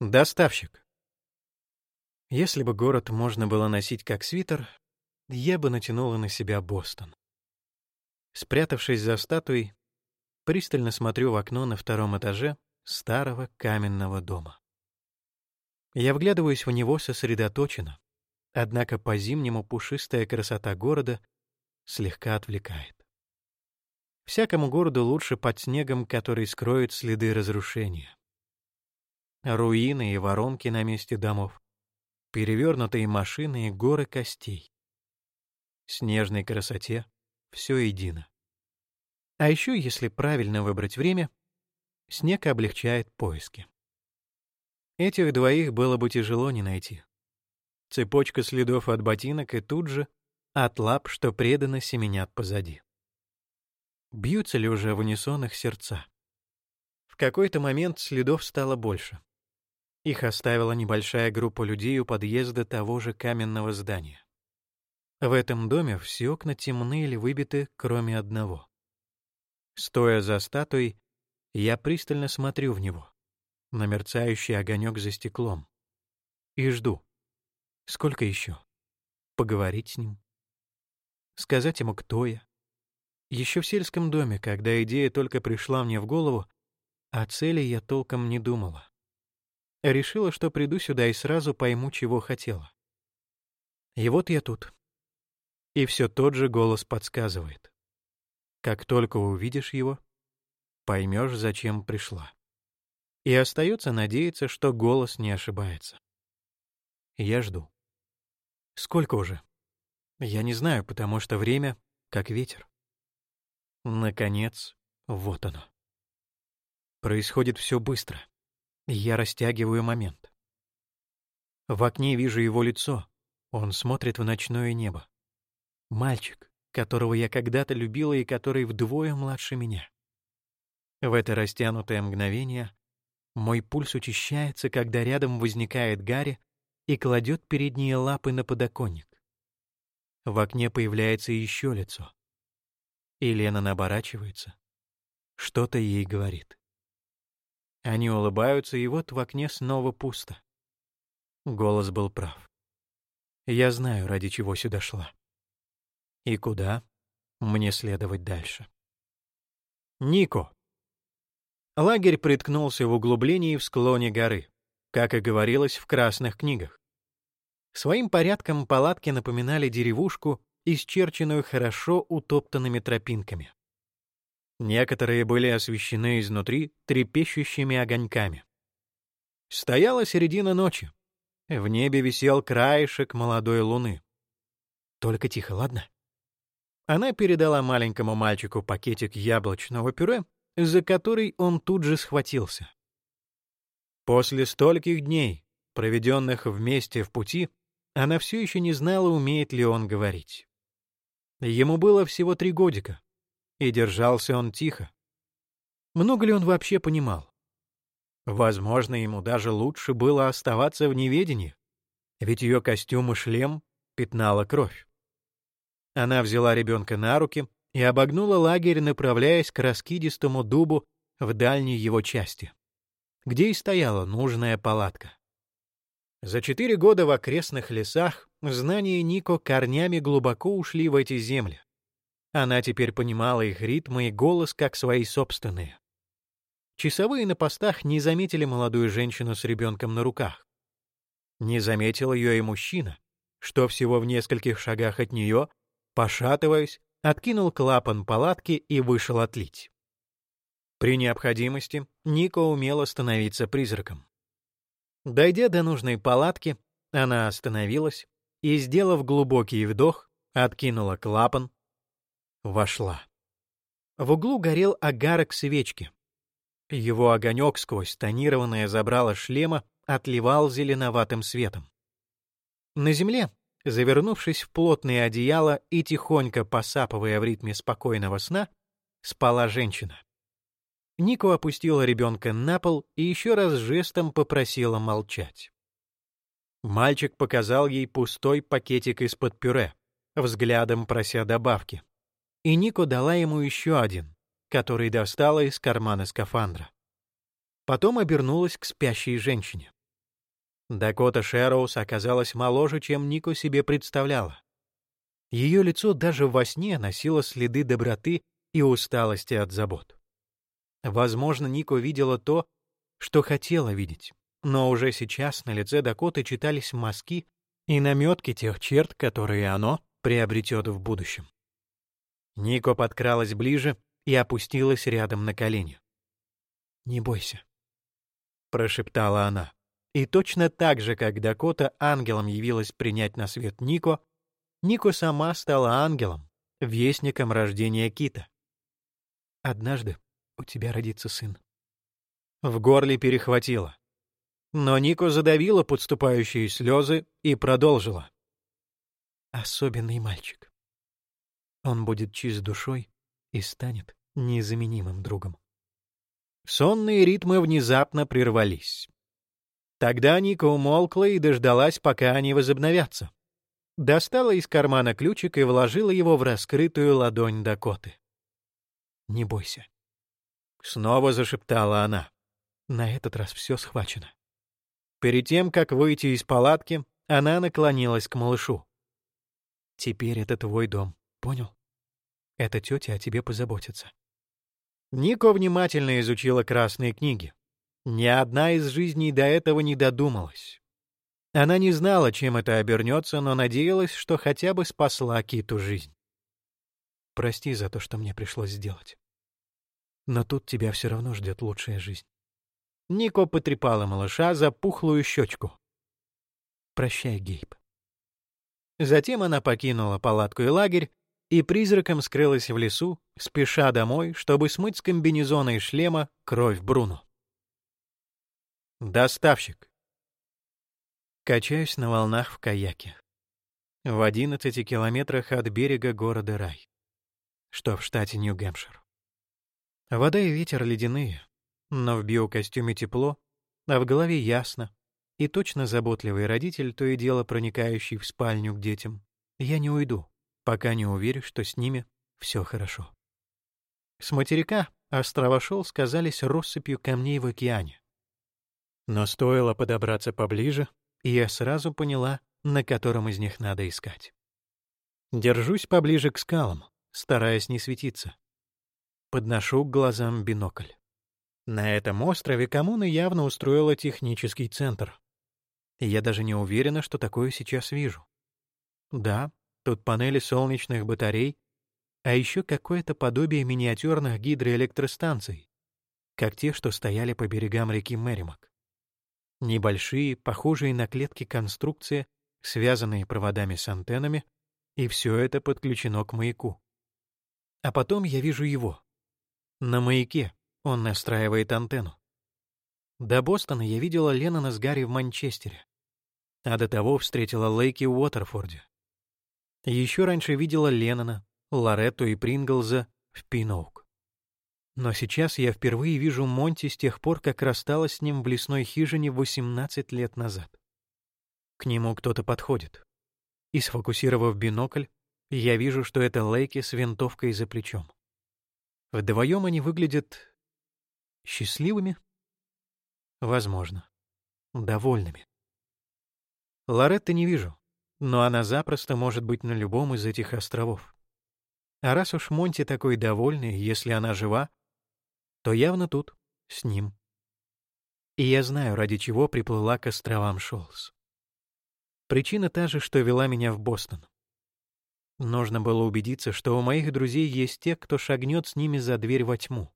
Доставщик. Если бы город можно было носить как свитер, я бы натянула на себя Бостон. Спрятавшись за статуей, пристально смотрю в окно на втором этаже старого каменного дома. Я вглядываюсь в него сосредоточенно, однако по-зимнему пушистая красота города слегка отвлекает. Всякому городу лучше под снегом, который скроет следы разрушения. Руины и воронки на месте домов, перевернутые машины и горы костей. Снежной красоте все едино. А еще, если правильно выбрать время, снег облегчает поиски. Этих двоих было бы тяжело не найти. Цепочка следов от ботинок и тут же от лап, что преданно семенят позади. Бьются ли уже в унисон сердца? В какой-то момент следов стало больше. Их оставила небольшая группа людей у подъезда того же каменного здания. В этом доме все окна темны или выбиты, кроме одного. Стоя за статуей, я пристально смотрю в него, на мерцающий огонек за стеклом, и жду. Сколько еще? Поговорить с ним? Сказать ему, кто я? Еще в сельском доме, когда идея только пришла мне в голову, о цели я толком не думала. Решила, что приду сюда и сразу пойму, чего хотела. И вот я тут, и все тот же голос подсказывает. Как только увидишь его, поймешь, зачем пришла. И остается надеяться, что голос не ошибается. Я жду. Сколько уже? Я не знаю, потому что время как ветер. Наконец, вот оно. Происходит все быстро. Я растягиваю момент. В окне вижу его лицо. Он смотрит в ночное небо. Мальчик, которого я когда-то любила и который вдвое младше меня. В это растянутое мгновение мой пульс учащается, когда рядом возникает Гарри и кладет передние лапы на подоконник. В окне появляется еще лицо. И Лена оборачивается. Что-то ей говорит. Они улыбаются, и вот в окне снова пусто. Голос был прав. Я знаю, ради чего сюда шла и куда мне следовать дальше. Нико. Лагерь приткнулся в углублении в склоне горы, как и говорилось в красных книгах. Своим порядком палатки напоминали деревушку, исчерченную хорошо утоптанными тропинками. Некоторые были освещены изнутри трепещущими огоньками. Стояла середина ночи. В небе висел краешек молодой луны. Только тихо, ладно? Она передала маленькому мальчику пакетик яблочного пюре, за который он тут же схватился. После стольких дней, проведенных вместе в пути, она все еще не знала, умеет ли он говорить. Ему было всего три годика, и держался он тихо. Много ли он вообще понимал? Возможно, ему даже лучше было оставаться в неведении, ведь ее костюм и шлем пятнала кровь. Она взяла ребенка на руки и обогнула лагерь, направляясь к раскидистому дубу в дальней его части, где и стояла нужная палатка. За четыре года в окрестных лесах знания Нико корнями глубоко ушли в эти земли. Она теперь понимала их ритмы и голос как свои собственные. Часовые на постах не заметили молодую женщину с ребенком на руках. Не заметил ее и мужчина, что всего в нескольких шагах от нее Пошатываясь, откинул клапан палатки и вышел отлить. При необходимости Ника умела становиться призраком. Дойдя до нужной палатки, она остановилась и, сделав глубокий вдох, откинула клапан, вошла. В углу горел огарок свечки. Его огонек сквозь тонированное забрало шлема отливал зеленоватым светом. На земле, Завернувшись в плотное одеяло и тихонько посапывая в ритме спокойного сна, спала женщина. Нико опустила ребенка на пол и еще раз жестом попросила молчать. Мальчик показал ей пустой пакетик из-под пюре, взглядом прося добавки. И Нико дала ему еще один, который достала из кармана скафандра. Потом обернулась к спящей женщине. Дакота Шэроуз оказалась моложе, чем Нико себе представляла. Ее лицо даже во сне носило следы доброты и усталости от забот. Возможно, Нико видела то, что хотела видеть, но уже сейчас на лице Дакоты читались мазки и наметки тех черт, которые оно приобретет в будущем. Нико подкралась ближе и опустилась рядом на колени. «Не бойся», — прошептала она. И точно так же, как Дакота ангелом явилась принять на свет Нико, Нико сама стала ангелом, вестником рождения Кита. «Однажды у тебя родится сын». В горле перехватило. Но Нико задавила подступающие слезы и продолжила. «Особенный мальчик. Он будет чист душой и станет незаменимым другом». Сонные ритмы внезапно прервались. Тогда Ника умолкла и дождалась, пока они возобновятся. Достала из кармана ключик и вложила его в раскрытую ладонь Дакоты. «Не бойся», — снова зашептала она. На этот раз все схвачено. Перед тем, как выйти из палатки, она наклонилась к малышу. «Теперь это твой дом, понял? Эта тетя о тебе позаботится». Нико внимательно изучила красные книги. Ни одна из жизней до этого не додумалась. Она не знала, чем это обернется, но надеялась, что хотя бы спасла Киту жизнь. «Прости за то, что мне пришлось сделать. Но тут тебя все равно ждет лучшая жизнь». Нико потрепала малыша за пухлую щечку. «Прощай, Гейб». Затем она покинула палатку и лагерь и призраком скрылась в лесу, спеша домой, чтобы смыть с комбинезона и шлема кровь Бруно. Доставщик. Качаюсь на волнах в каяке. В 11 километрах от берега города Рай, что в штате Нью-Гэмпшир. Вода и ветер ледяные, но в биокостюме тепло, а в голове ясно. И точно заботливый родитель, то и дело проникающий в спальню к детям. Я не уйду, пока не уверен, что с ними все хорошо. С материка острова Шел сказались россыпью камней в океане. Но стоило подобраться поближе, и я сразу поняла, на котором из них надо искать. Держусь поближе к скалам, стараясь не светиться. Подношу к глазам бинокль. На этом острове коммуна явно устроила технический центр. я даже не уверена, что такое сейчас вижу. Да, тут панели солнечных батарей, а еще какое-то подобие миниатюрных гидроэлектростанций, как те, что стояли по берегам реки Мэримак. Небольшие, похожие на клетки конструкции, связанные проводами с антеннами, и все это подключено к маяку. А потом я вижу его. На маяке, он настраивает антенну. До Бостона я видела Леннона с Гарри в Манчестере. А до того встретила Лейки в Уотерфорде. Еще раньше видела Леннона, Лоретту и Принглза в Пиноук. Но сейчас я впервые вижу Монти с тех пор, как рассталась с ним в лесной хижине 18 лет назад. К нему кто-то подходит. И сфокусировав бинокль, я вижу, что это Лейки с винтовкой за плечом. Вдвоем они выглядят Счастливыми? Возможно. Довольными. Лоретты не вижу, но она запросто может быть на любом из этих островов. А раз уж Монти такой довольный, если она жива, то явно тут, с ним. И я знаю, ради чего приплыла к островам Шолс. Причина та же, что вела меня в Бостон. Нужно было убедиться, что у моих друзей есть те, кто шагнет с ними за дверь во тьму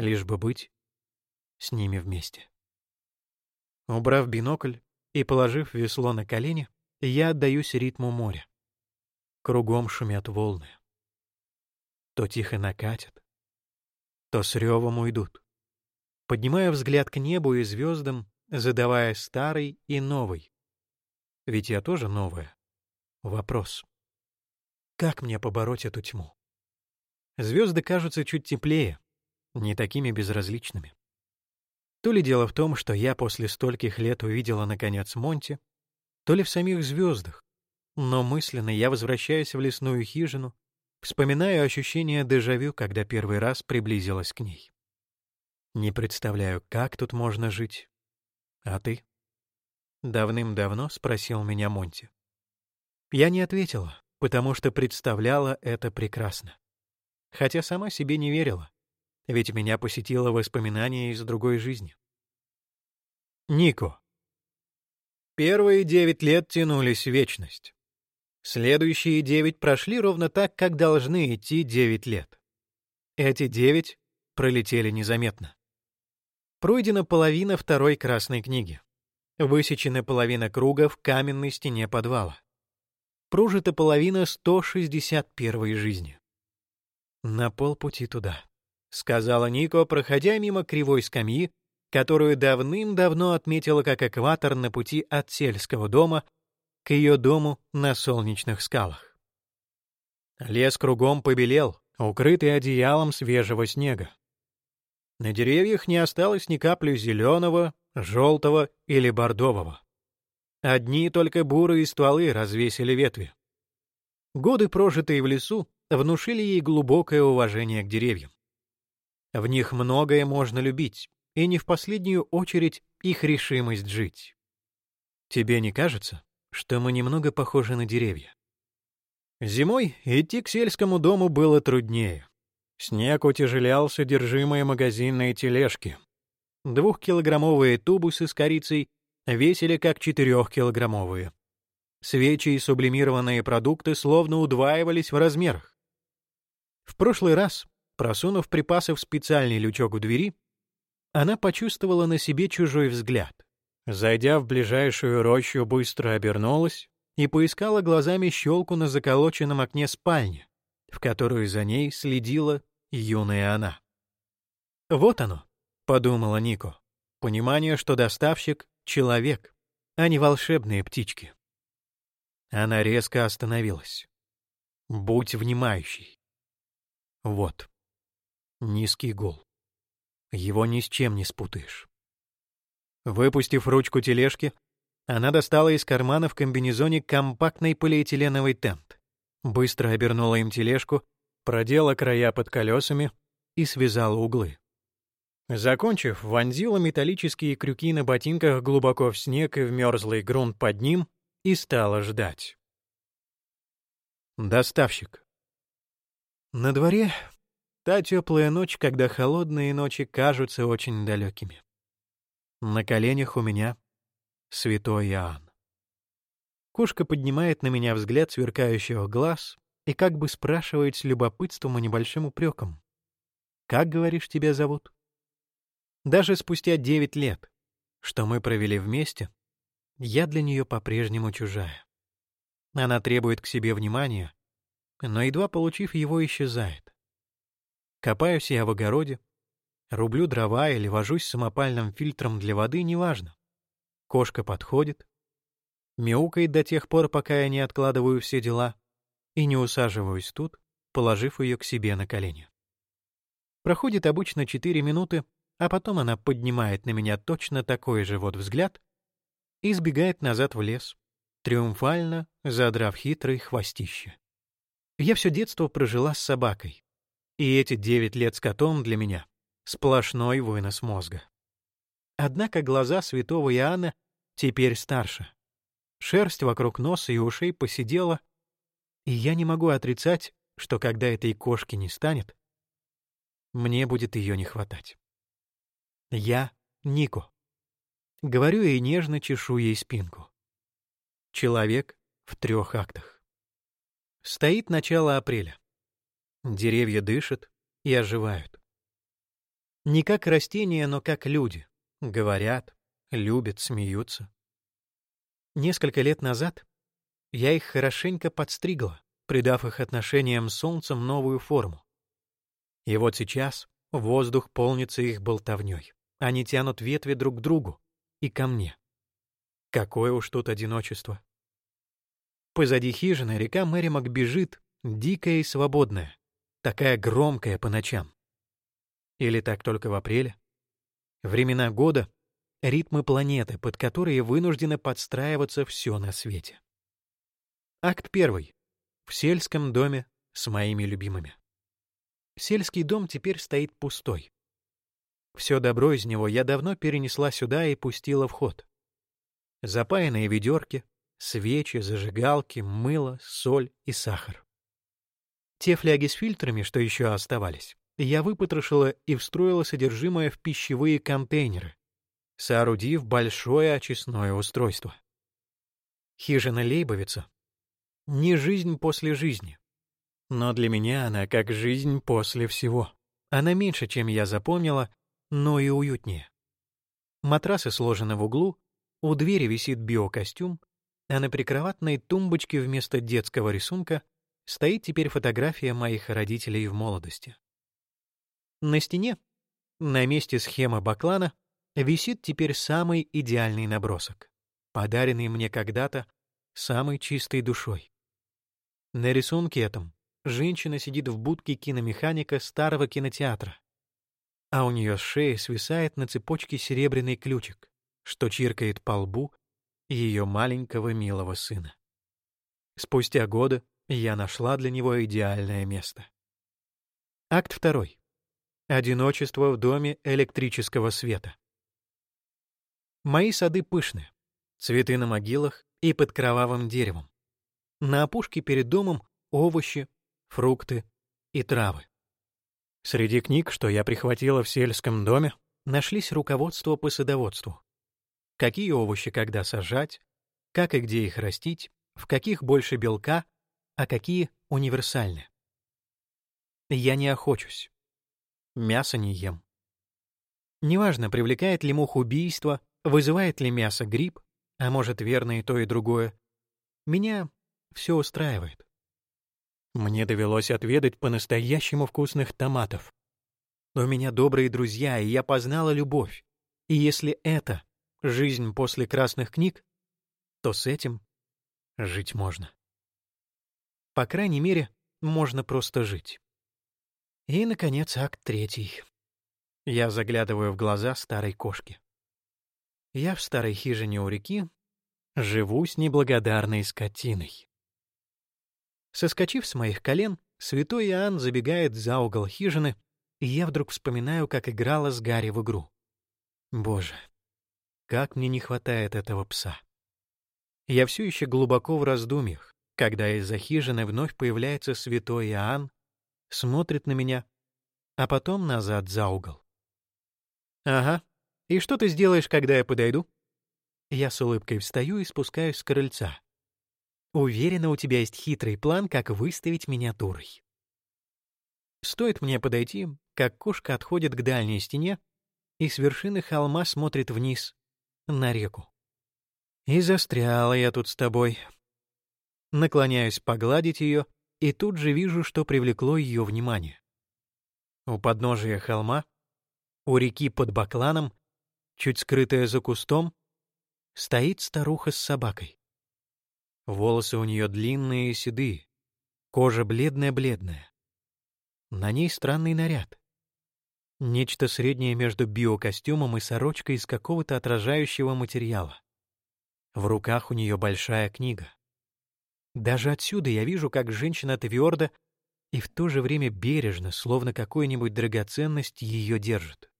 лишь бы быть с ними вместе. Убрав бинокль и положив весло на колени, я отдаюсь ритму моря. Кругом шумят волны. То тихо накатят, то с ревом уйдут. Поднимая взгляд к небу и звездам, задавая старый и новый. Ведь я тоже новая. Вопрос. Как мне побороть эту тьму? Звезды кажутся чуть теплее, не такими безразличными. То ли дело в том, что я после стольких лет увидела, наконец, Монти, то ли в самих звездах, но мысленно я возвращаюсь в лесную хижину, вспоминаю ощущение дежавю, когда первый раз приблизилась к ней. Не представляю, как тут можно жить. А ты? Давным-давно спросил меня Монти. Я не ответила, потому что представляла это прекрасно. Хотя сама себе не верила, ведь меня посетило воспоминание из другой жизни. Нико. Первые девять лет тянулись вечность. Следующие девять прошли ровно так, как должны идти девять лет. Эти девять пролетели незаметно. Пройдена половина второй красной книги. Высечена половина круга в каменной стене подвала. Прожита половина 161 жизни. На полпути туда, сказала Нико, проходя мимо кривой скамьи, которую давным-давно отметила как экватор на пути от сельского дома к ее дому на солнечных скалах. Лес кругом побелел, укрытый одеялом свежего снега. На деревьях не осталось ни капли зеленого, желтого или бордового. Одни только бурые стволы развесили ветви. Годы, прожитые в лесу, внушили ей глубокое уважение к деревьям. В них многое можно любить, и не в последнюю очередь их решимость жить. Тебе не кажется, что мы немного похожи на деревья? Зимой идти к сельскому дому было труднее. Снег утяжелял содержимое магазинной тележки. Двухкилограммовые тубусы с корицей весили как четырехкилограммовые. Свечи и сублимированные продукты словно удваивались в размерах. В прошлый раз, просунув припасы в специальный лючок у двери, она почувствовала на себе чужой взгляд. Зайдя в ближайшую рощу, быстро обернулась и поискала глазами щелку на заколоченном окне спальни, в которую за ней следила юная она. «Вот оно», — подумала Нико, — «понимание, что доставщик — человек, а не волшебные птички». Она резко остановилась. «Будь внимающий». Вот. Низкий гул. Его ни с чем не спутаешь. Выпустив ручку тележки, она достала из кармана в комбинезоне компактный полиэтиленовый тент, быстро обернула им тележку, продела края под колесами и связала углы. Закончив, вонзила металлические крюки на ботинках глубоко в снег и в мерзлый грунт под ним и стала ждать. Доставщик. На дворе Та теплая ночь, когда холодные ночи кажутся очень далекими. На коленях у меня святой Иоанн. Кошка поднимает на меня взгляд сверкающих глаз и как бы спрашивает с любопытством и небольшим упреком. «Как, говоришь, тебя зовут?» Даже спустя девять лет, что мы провели вместе, я для нее по-прежнему чужая. Она требует к себе внимания, но, едва получив его, исчезает. Копаюсь я в огороде, рублю дрова или вожусь самопальным фильтром для воды, неважно. Кошка подходит, мяукает до тех пор, пока я не откладываю все дела и не усаживаюсь тут, положив ее к себе на колени. Проходит обычно четыре минуты, а потом она поднимает на меня точно такой же вот взгляд и сбегает назад в лес, триумфально задрав хитрый хвостище. Я все детство прожила с собакой, и эти девять лет с котом для меня — сплошной вынос мозга. Однако глаза святого Иоанна теперь старше. Шерсть вокруг носа и ушей посидела, и я не могу отрицать, что когда этой кошки не станет, мне будет ее не хватать. Я Нико. Говорю и нежно чешу ей спинку. Человек в трех актах. Стоит начало апреля. Деревья дышат и оживают. Не как растения, но как люди. Говорят, любят, смеются. Несколько лет назад я их хорошенько подстригла, придав их отношениям с солнцем новую форму. И вот сейчас воздух полнится их болтовней. Они тянут ветви друг к другу и ко мне. Какое уж тут одиночество. Позади хижины река Мэримак бежит, дикая и свободная такая громкая по ночам. Или так только в апреле? Времена года — ритмы планеты, под которые вынуждено подстраиваться все на свете. Акт первый. В сельском доме с моими любимыми. Сельский дом теперь стоит пустой. Все добро из него я давно перенесла сюда и пустила в ход. запаянные ведерки, свечи, зажигалки, мыло, соль и сахар. Те фляги с фильтрами, что еще оставались, я выпотрошила и встроила содержимое в пищевые контейнеры, соорудив большое очистное устройство. Хижина Лейбовица — не жизнь после жизни. Но для меня она как жизнь после всего. Она меньше, чем я запомнила, но и уютнее. Матрасы сложены в углу, у двери висит биокостюм, а на прикроватной тумбочке вместо детского рисунка стоит теперь фотография моих родителей в молодости. На стене, на месте схемы Баклана, висит теперь самый идеальный набросок, подаренный мне когда-то самой чистой душой. На рисунке этом женщина сидит в будке киномеханика старого кинотеатра, а у нее с шеи свисает на цепочке серебряный ключик, что чиркает по лбу ее маленького милого сына. Спустя годы я нашла для него идеальное место. Акт второй. Одиночество в доме электрического света. Мои сады пышны. Цветы на могилах и под кровавым деревом. На опушке перед домом овощи, фрукты и травы. Среди книг, что я прихватила в сельском доме, нашлись руководства по садоводству. Какие овощи когда сажать, как и где их растить, в каких больше белка, а какие универсальны. Я не охочусь. Мясо не ем. Неважно, привлекает ли мух убийство, вызывает ли мясо грипп, а может, верно и то, и другое. Меня все устраивает. Мне довелось отведать по-настоящему вкусных томатов. У меня добрые друзья, и я познала любовь. И если это жизнь после красных книг, то с этим жить можно. По крайней мере, можно просто жить. И, наконец, акт третий. Я заглядываю в глаза старой кошки. Я в старой хижине у реки живу с неблагодарной скотиной. Соскочив с моих колен, святой Иоанн забегает за угол хижины, и я вдруг вспоминаю, как играла с Гарри в игру. Боже, как мне не хватает этого пса. Я все еще глубоко в раздумьях, когда из-за хижины вновь появляется святой Иоанн, смотрит на меня, а потом назад за угол. «Ага, и что ты сделаешь, когда я подойду?» Я с улыбкой встаю и спускаюсь с крыльца. Уверена, у тебя есть хитрый план, как выставить меня дурой. Стоит мне подойти, как кошка отходит к дальней стене и с вершины холма смотрит вниз, на реку. И застряла я тут с тобой. Наклоняюсь погладить ее, и тут же вижу, что привлекло ее внимание. У подножия холма, у реки под бакланом, чуть скрытая за кустом, стоит старуха с собакой. Волосы у нее длинные и седые, кожа бледная-бледная. На ней странный наряд. Нечто среднее между биокостюмом и сорочкой из какого-то отражающего материала. В руках у нее большая книга. Даже отсюда я вижу, как женщина твердо и в то же время бережно, словно какую-нибудь драгоценность, ее держит.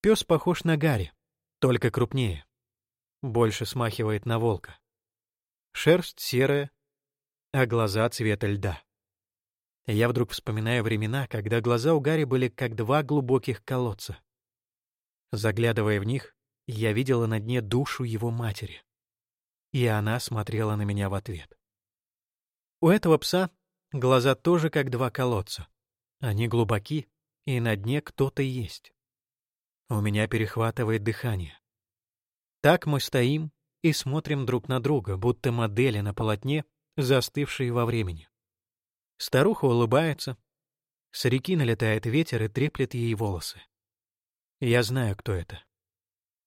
Пес похож на Гарри, только крупнее. Больше смахивает на волка шерсть серая, а глаза цвета льда. Я вдруг вспоминаю времена, когда глаза у Гарри были как два глубоких колодца. Заглядывая в них, я видела на дне душу его матери. И она смотрела на меня в ответ. У этого пса глаза тоже как два колодца. Они глубоки, и на дне кто-то есть. У меня перехватывает дыхание. Так мы стоим, и смотрим друг на друга, будто модели на полотне, застывшие во времени. Старуха улыбается. С реки налетает ветер и треплет ей волосы. Я знаю, кто это.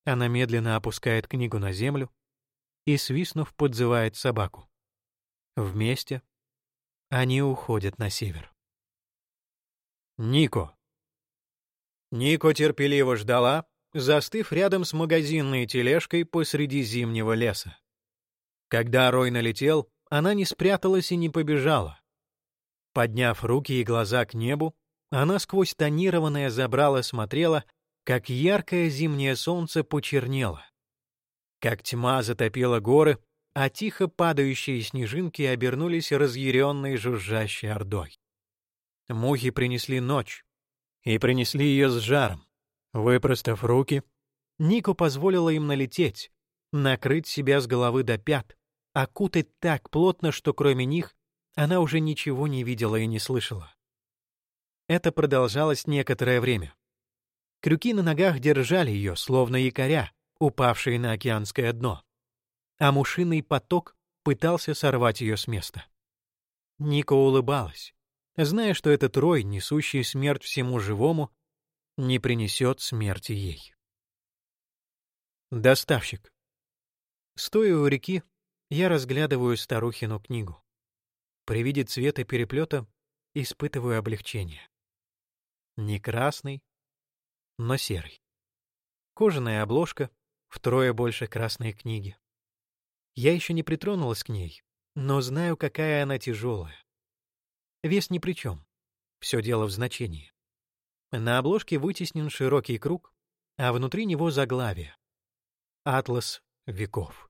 Она медленно опускает книгу на землю и, свистнув, подзывает собаку. Вместе они уходят на север. Нико. Нико терпеливо ждала, застыв рядом с магазинной тележкой посреди зимнего леса. Когда Рой налетел, она не спряталась и не побежала. Подняв руки и глаза к небу, она сквозь тонированное забрало смотрела, как яркое зимнее солнце почернело. как тьма затопила горы, а тихо падающие снежинки обернулись разъяренной жужжащей ордой. Мухи принесли ночь, и принесли ее с жаром. Выпростав руки, Нику позволила им налететь, накрыть себя с головы до пят, окутать так плотно, что кроме них она уже ничего не видела и не слышала. Это продолжалось некоторое время. Крюки на ногах держали ее, словно якоря, упавшие на океанское дно. А мушиный поток пытался сорвать ее с места. Ника улыбалась, зная, что этот рой, несущий смерть всему живому, не принесет смерти ей. Доставщик. Стоя у реки, я разглядываю старухину книгу. При виде цвета переплета испытываю облегчение. Не красный, но серый. Кожаная обложка, втрое больше красной книги. Я еще не притронулась к ней, но знаю, какая она тяжелая. Вес ни при чем. Все дело в значении. На обложке вытеснен широкий круг, а внутри него заглавие. Атлас веков.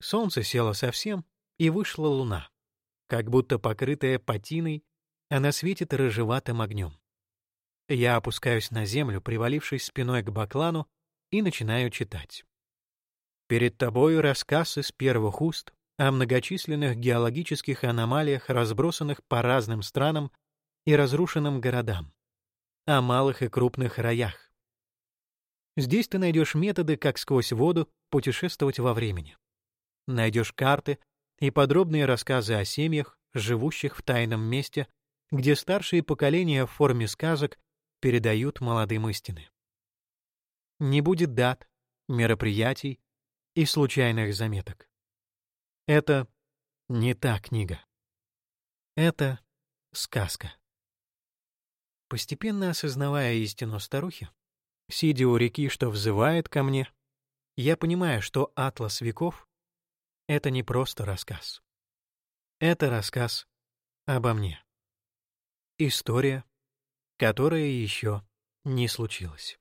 Солнце село совсем, и вышла луна. Как будто покрытая патиной, она светит рыжеватым огнем. Я опускаюсь на землю, привалившись спиной к баклану, и начинаю читать. Перед тобой рассказ из первых уст о многочисленных геологических аномалиях, разбросанных по разным странам и разрушенным городам, о малых и крупных роях. Здесь ты найдешь методы, как сквозь воду путешествовать во времени. Найдешь карты и подробные рассказы о семьях, живущих в тайном месте, где старшие поколения в форме сказок передают молодым истины. Не будет дат, мероприятий и случайных заметок. Это не та книга. Это сказка. Постепенно осознавая истину старухи, сидя у реки, что взывает ко мне, я понимаю, что «Атлас веков» — это не просто рассказ. Это рассказ обо мне. История, которая еще не случилась.